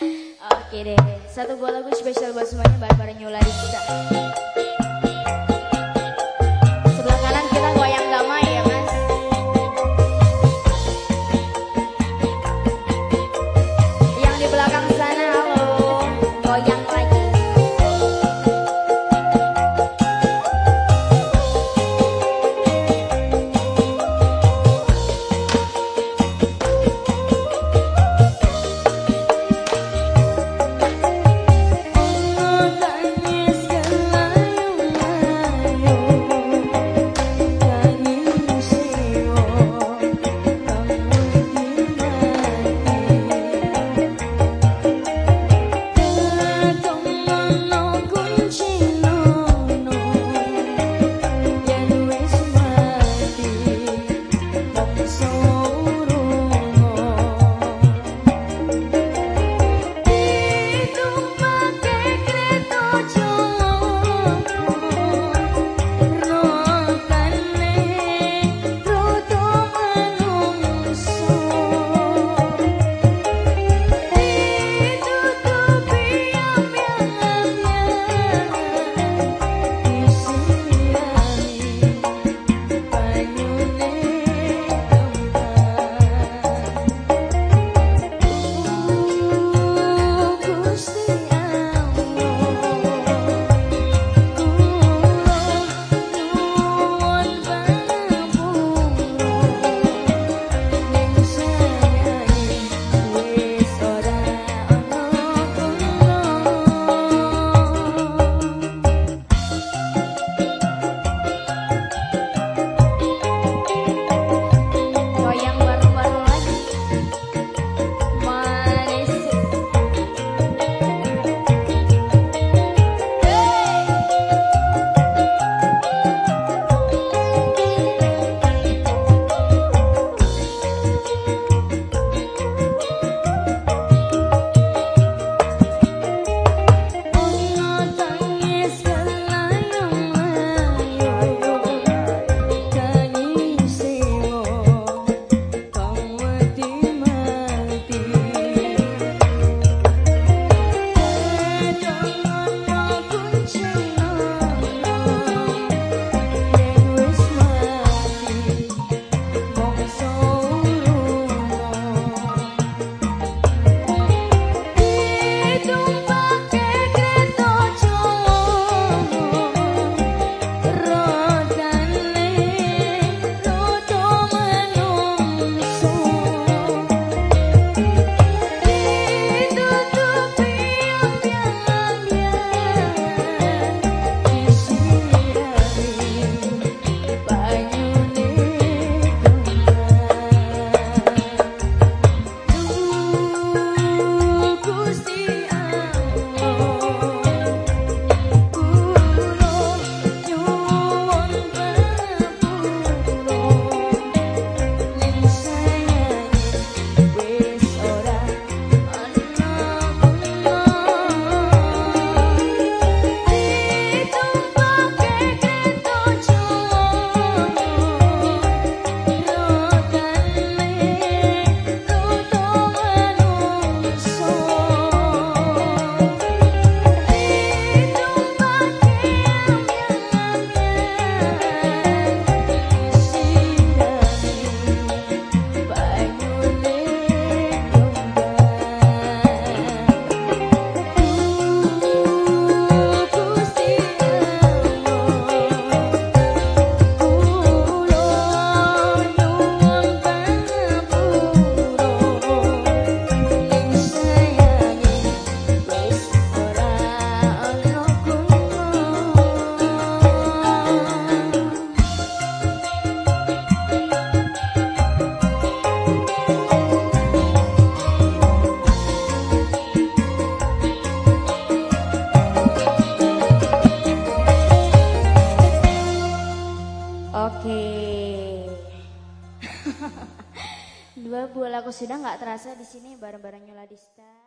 Oke deh, satu buah lagu spesial buat semuanya bareng-bareng Yula Dista. Dua buah lagu sudah nggak terasa di sini bareng-bareng Yoladista.